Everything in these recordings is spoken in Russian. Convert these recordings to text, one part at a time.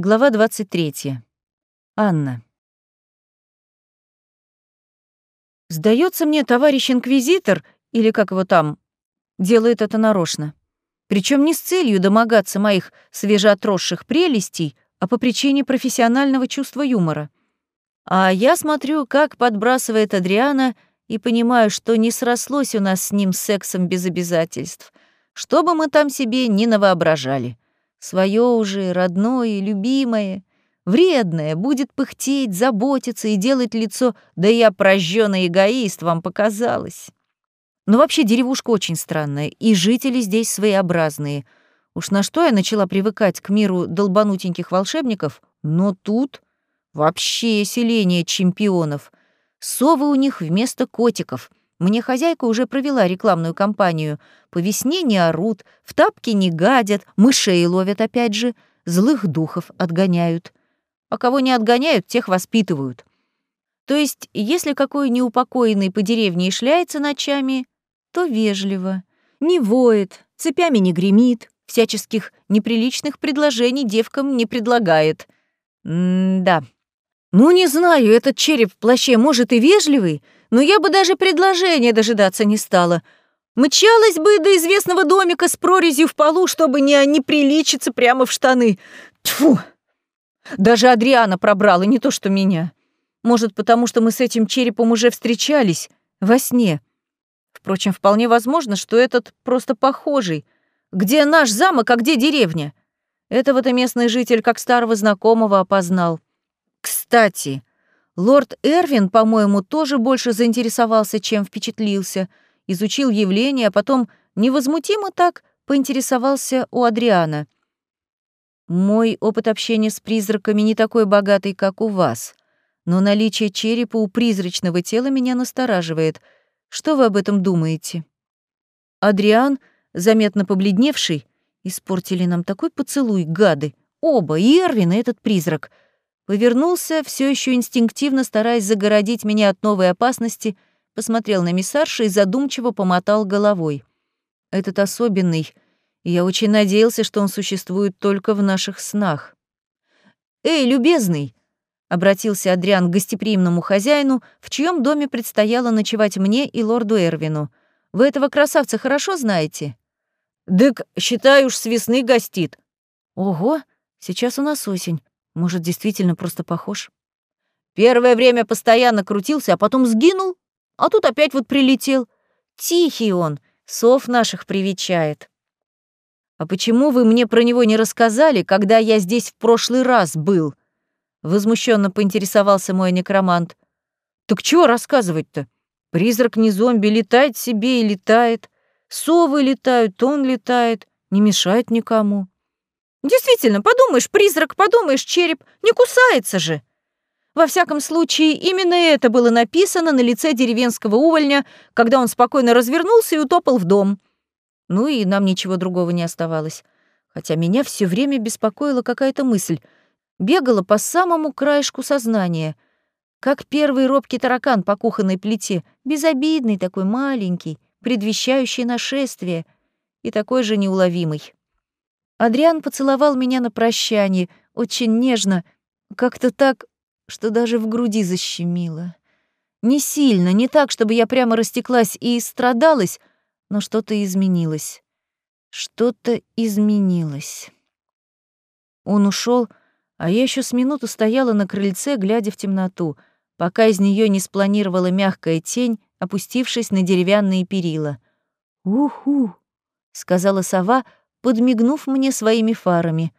Глава 23. Анна. Сдается мне, товарищ инквизитор, или как его там, делает это нарочно. Причем не с целью домогаться моих свежеотросших прелестей, а по причине профессионального чувства юмора. А я смотрю, как подбрасывает Адриана, и понимаю, что не срослось у нас с ним сексом без обязательств. Что бы мы там себе ни навоображали — Своё уже, родное, любимое, вредное, будет пыхтеть, заботиться и делать лицо «да я прожжённый эгоист, вам показалось». Но вообще деревушка очень странная, и жители здесь своеобразные. Уж на что я начала привыкать к миру долбанутеньких волшебников, но тут вообще селение чемпионов. Совы у них вместо котиков — мне хозяйка уже провела рекламную кампанию. По весне не орут, в тапки не гадят, мышей ловят опять же, злых духов отгоняют. А кого не отгоняют, тех воспитывают. То есть, если какой неупокоенный по деревне шляется ночами, то вежливо, не воет, цепями не гремит, всяческих неприличных предложений девкам не предлагает. М-да. Ну, не знаю, этот череп в плаще, может, и вежливый, но я бы даже предложения дожидаться не стала. Мчалась бы до известного домика с прорезью в полу, чтобы не неприличиться прямо в штаны. Тьфу! Даже Адриана пробрала, не то что меня. Может, потому что мы с этим черепом уже встречались во сне. Впрочем, вполне возможно, что этот просто похожий. Где наш замок, а где деревня? Этого-то местный житель как старого знакомого опознал. Кстати, Лорд Эрвин, по-моему, тоже больше заинтересовался, чем впечатлился, изучил явление, а потом невозмутимо так поинтересовался у Адриана. «Мой опыт общения с призраками не такой богатый, как у вас, но наличие черепа у призрачного тела меня настораживает. Что вы об этом думаете?» Адриан, заметно побледневший, испортили нам такой поцелуй, гады, оба, и Эрвин, и этот призрак — Повернулся, все еще инстинктивно стараясь загородить меня от новой опасности, посмотрел на миссарша и задумчиво помотал головой. Этот особенный, я очень надеялся, что он существует только в наших снах. «Эй, любезный!» — обратился Адриан к гостеприимному хозяину, в чьем доме предстояло ночевать мне и лорду Эрвину. «Вы этого красавца хорошо знаете?» «Дык, считай уж, с весны гостит». «Ого, сейчас у нас осень. Может, действительно просто похож? Первое время постоянно крутился, а потом сгинул, а тут опять вот прилетел. Тихий он, сов наших привечает. А почему вы мне про него не рассказали, когда я здесь в прошлый раз был? Возмущенно поинтересовался мой некромант. Так чего рассказывать-то? Призрак не зомби, летает себе и летает. Совы летают, он летает, не мешает никому. Действительно, подумаешь, призрак, подумаешь, череп, не кусается же. Во всяком случае, именно это было написано на лице деревенского увольня, когда он спокойно развернулся и утопал в дом. Ну и нам ничего другого не оставалось. Хотя меня все время беспокоила какая-то мысль. Бегала по самому краешку сознания. Как первый робкий таракан по кухонной плите, безобидный такой маленький, предвещающий нашествие, и такой же неуловимый. Адриан поцеловал меня на прощание, очень нежно, как-то так, что даже в груди защемило. Не сильно, не так, чтобы я прямо растеклась и страдалась, но что-то изменилось. Что-то изменилось. Он ушел, а я еще с минуту стояла на крыльце, глядя в темноту, пока из нее не спланировала мягкая тень, опустившись на деревянные перила. «Уху!» — сказала сова, подмигнув мне своими фарами.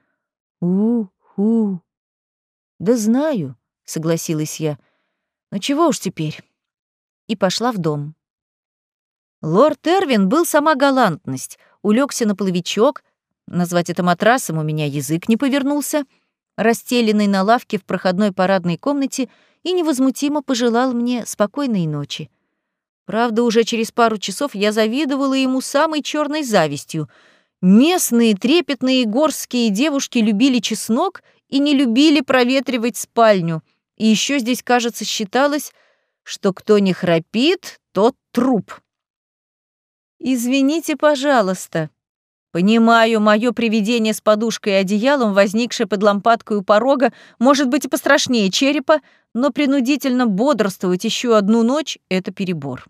«У-ху». «Да знаю», — согласилась я. «Но чего уж теперь?» И пошла в дом. Лорд Эрвин был сама галантность, улегся на половичок, назвать это матрасом у меня язык не повернулся, расстеленный на лавке в проходной парадной комнате и невозмутимо пожелал мне спокойной ночи. Правда, уже через пару часов я завидовала ему самой черной завистью — Местные трепетные горские девушки любили чеснок и не любили проветривать спальню. И еще здесь, кажется, считалось, что кто не храпит, тот труп. «Извините, пожалуйста», Понимаю, мое привидение с подушкой и одеялом, возникшее под лампадкой у порога, может быть и пострашнее черепа, но принудительно бодрствовать еще одну ночь — это перебор.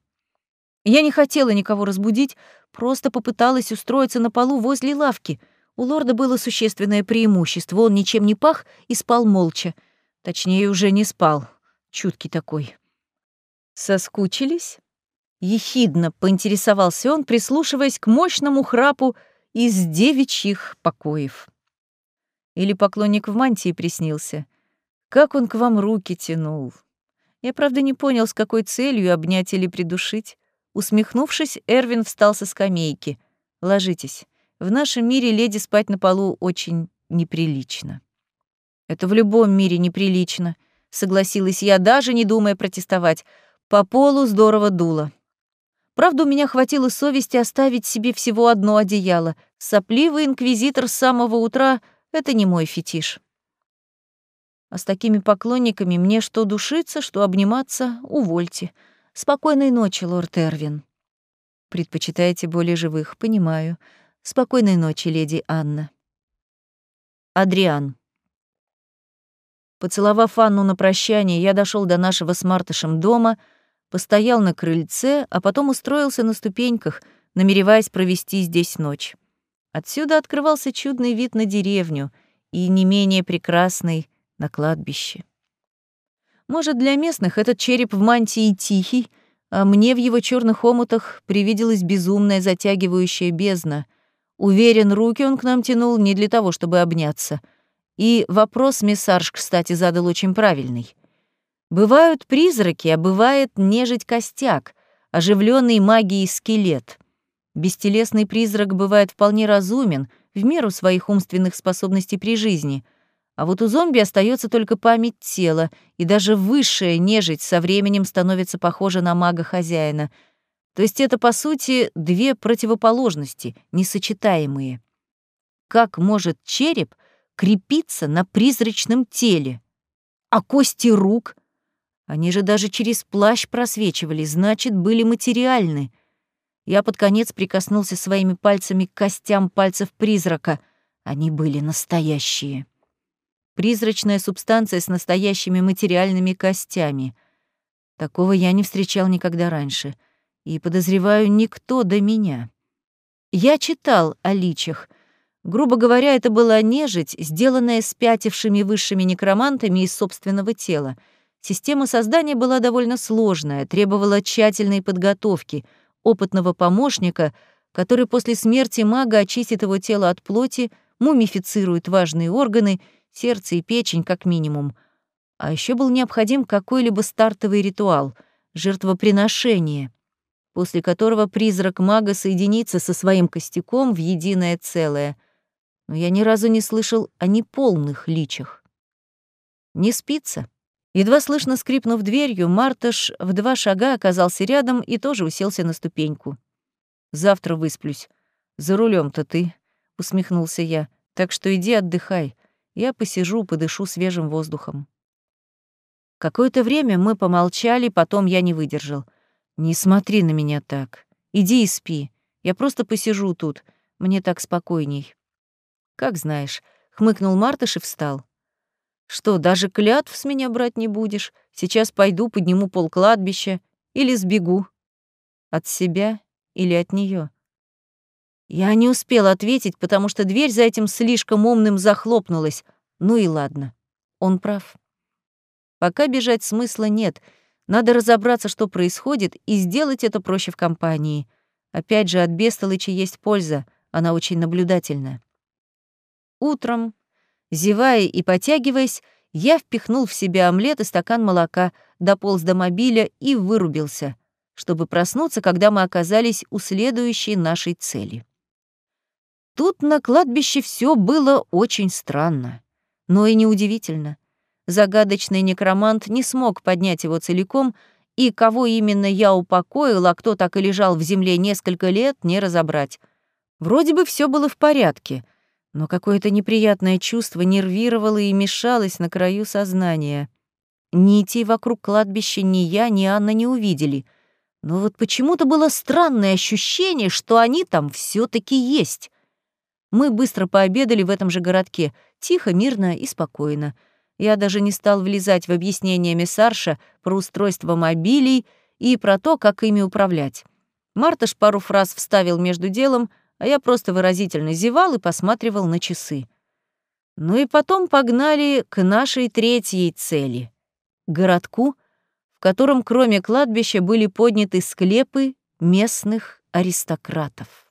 Я не хотела никого разбудить, просто попыталась устроиться на полу возле лавки. У лорда было существенное преимущество, он ничем не пах и спал молча. Точнее, уже не спал. Чуткий такой. «Соскучились?» Ехидно поинтересовался он, прислушиваясь к мощному храпу из девичьих покоев. Или поклонник в мантии приснился. Как он к вам руки тянул. Я, правда, не понял, с какой целью обнять или придушить. Усмехнувшись, Эрвин встал со скамейки. «Ложитесь. В нашем мире леди спать на полу очень неприлично». «Это в любом мире неприлично», — согласилась я, даже не думая протестовать. По полу здорово дуло. Правда, у меня хватило совести оставить себе всего одно одеяло. Сопливый инквизитор с самого утра — это не мой фетиш. А с такими поклонниками мне что душиться, что обниматься — увольте. Спокойной ночи, лорд Эрвин. Предпочитаете более живых, понимаю. Спокойной ночи, леди Анна. Адриан. Поцеловав Анну на прощание, я дошел до нашего с Мартышем дома — постоял на крыльце, а потом устроился на ступеньках, намереваясь провести здесь ночь. Отсюда открывался чудный вид на деревню и не менее прекрасный на кладбище. Может, для местных этот череп в мантии тихий, а мне в его черных омутах привиделась безумная затягивающая бездна. Уверен, руки он к нам тянул не для того, чтобы обняться. И вопрос Мессарж, кстати, задал очень правильный. Бывают призраки, а бывает нежить костяк, оживленный магией скелет. Бестелесный призрак бывает вполне разумен, в меру своих умственных способностей при жизни, а вот у зомби остается только память тела, и даже высшая нежить со временем становится похожа на мага-хозяина. То есть это, по сути, две противоположности, несочетаемые. Как может череп крепиться на призрачном теле? А кости рук — они же даже через плащ просвечивали, значит, были материальны. Я под конец прикоснулся своими пальцами к костям пальцев призрака. Они были настоящие. Призрачная субстанция с настоящими материальными костями. Такого я не встречал никогда раньше. И, подозреваю, никто до меня. Я читал о личах. Грубо говоря, это была нежить, сделанная спятившими высшими некромантами из собственного тела — Система создания была довольно сложная, требовала тщательной подготовки, опытного помощника, который после смерти мага очистит его тело от плоти, мумифицирует важные органы, сердце и печень как минимум. А еще был необходим какой-либо стартовый ритуал — жертвоприношение, после которого призрак мага соединится со своим костяком в единое целое. Но я ни разу не слышал о неполных личах. Не спится. Едва слышно скрипнув дверью, Мартыш в два шага оказался рядом и тоже уселся на ступеньку. «Завтра высплюсь. За рулем то ты», — усмехнулся я. «Так что иди отдыхай. Я посижу, подышу свежим воздухом». Какое-то время мы помолчали, потом я не выдержал. «Не смотри на меня так. Иди и спи. Я просто посижу тут. Мне так спокойней». «Как знаешь», — хмыкнул Мартыш и встал. Что, даже клятв с меня брать не будешь? Сейчас пойду, подниму пол кладбища или сбегу. От себя или от нее? Я не успела ответить, потому что дверь за этим слишком умным захлопнулась. Ну и ладно. Он прав. Пока бежать смысла нет. Надо разобраться, что происходит, и сделать это проще в компании. Опять же, от бестолычи есть польза. Она очень наблюдательна. Утром Зевая и потягиваясь, я впихнул в себя омлет и стакан молока, дополз до мобиля и вырубился, чтобы проснуться, когда мы оказались у следующей нашей цели. Тут на кладбище все было очень странно, но и неудивительно. Загадочный некромант не смог поднять его целиком, и кого именно я упокоил, а кто так и лежал в земле несколько лет, не разобрать. Вроде бы все было в порядке — но какое-то неприятное чувство нервировало и мешалось на краю сознания. Нитей вокруг кладбища ни я, ни Анна не увидели. Но вот почему-то было странное ощущение, что они там все таки есть. Мы быстро пообедали в этом же городке, тихо, мирно и спокойно. Я даже не стал влезать в объяснение Мессарша про устройство мобилей и про то, как ими управлять. Мартыш пару фраз вставил между делом, а я просто выразительно зевал и посматривал на часы. Ну и потом погнали к нашей третьей цели — городку, в котором кроме кладбища были подняты склепы местных аристократов.